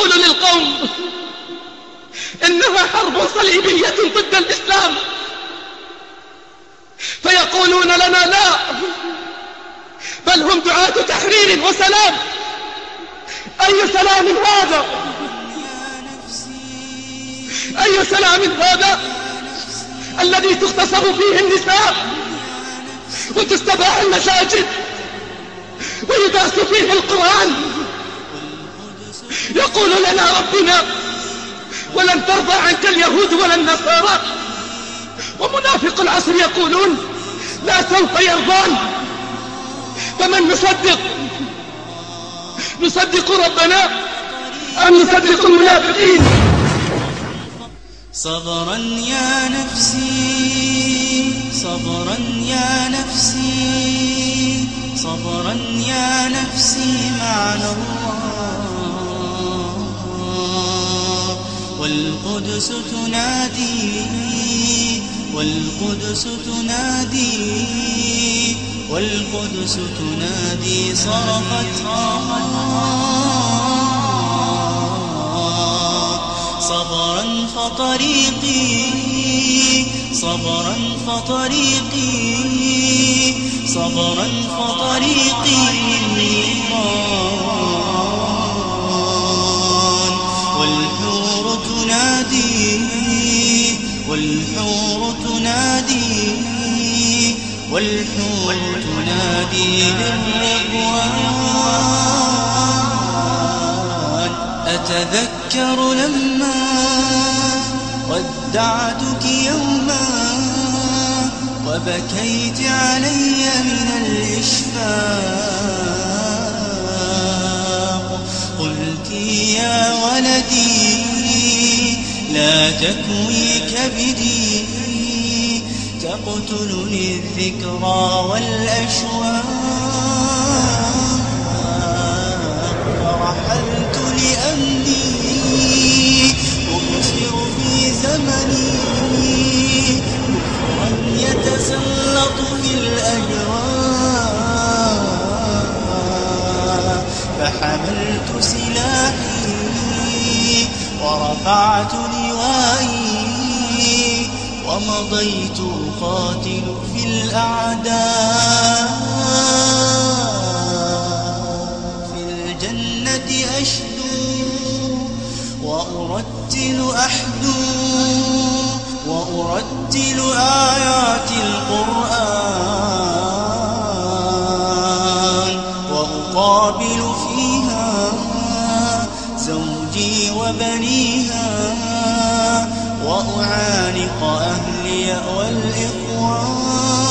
تقول للقوم إنها حرب صليبية ضد الإسلام. فيقولون لنا لا بل هم دعاة تحرير وسلام. أي سلام هذا؟ أي سلام هذا الذي تغتصب فيه النساء وتستباح المساجد ويداس فيه القرآن؟ يقول لنا ربنا ولن ترضى عنك اليهود ولا النصارى. ومنافق العصر يقولون لا سوف يرضان. فمن نصدق؟ نصدق ربنا أم نصدق المنافقين؟ صبرا يا نفسي صبرا يا نفسي صبرا يا نفسي معنا. الله والقدس تنادي والقدس تنادي والقدس تنادي صرخت صبرا فطريقي صبرا فطريقي صبرا فطريقي. للنيران والحور تنادي والحور تنادي للرضوان أتذكر لما ودعتك يوما وبكيت علي من الإشفاق. قلت يا ولدي لا تكوي كبدي تقتلني الذكرى والأشواق. فرحلت لأمني. أبصر في زمني. كفرا يتسلط في الأجواء فحملت سلاحي. ورفعت لوائي ومضيت أقاتل في الأعداء في الجنة أشدو وأرتل أحدو وأرتل آيات القرآن وأقابل فيها زوجي وبنيها وأعانق أهلي والإخوان